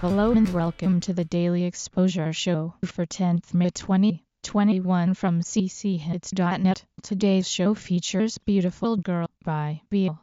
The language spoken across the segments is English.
Hello and welcome to the Daily Exposure Show for 10th May 2021 from cchits.net. Today's show features Beautiful Girl by Beale.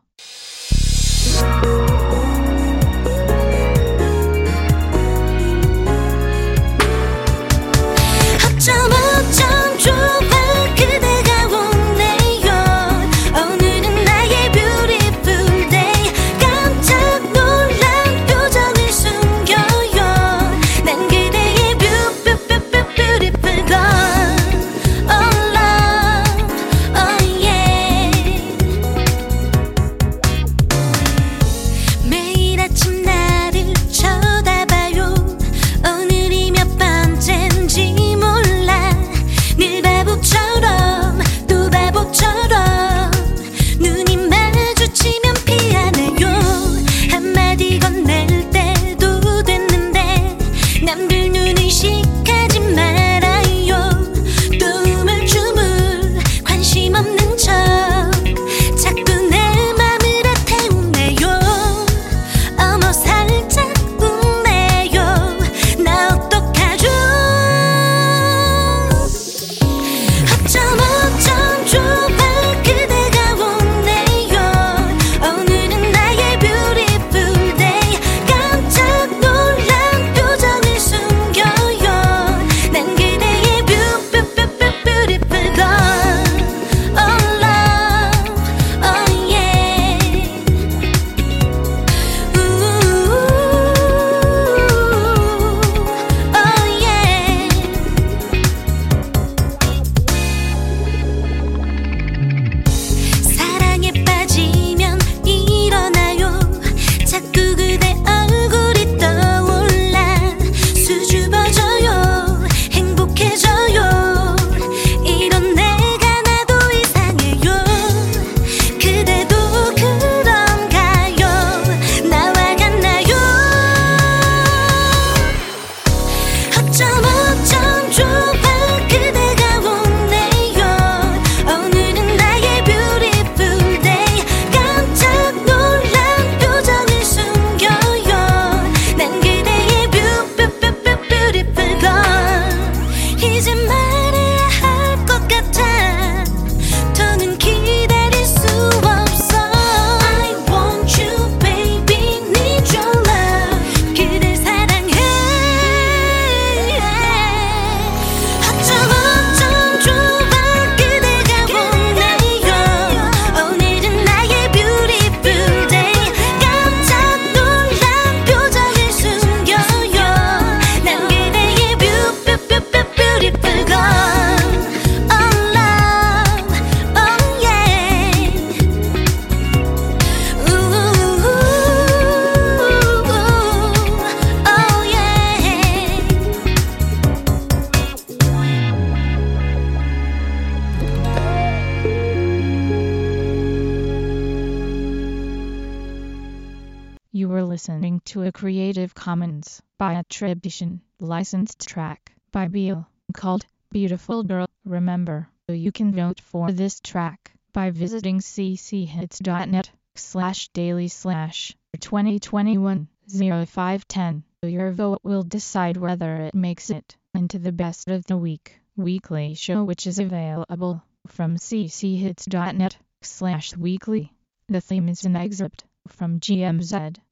You were listening to a Creative Commons by attribution, licensed track by Beal, called Beautiful Girl. Remember, you can vote for this track by visiting cchits.net slash daily slash 2021 0510. Your vote will decide whether it makes it into the best of the week weekly show which is available from cchits.net slash weekly. The theme is an excerpt from GMZ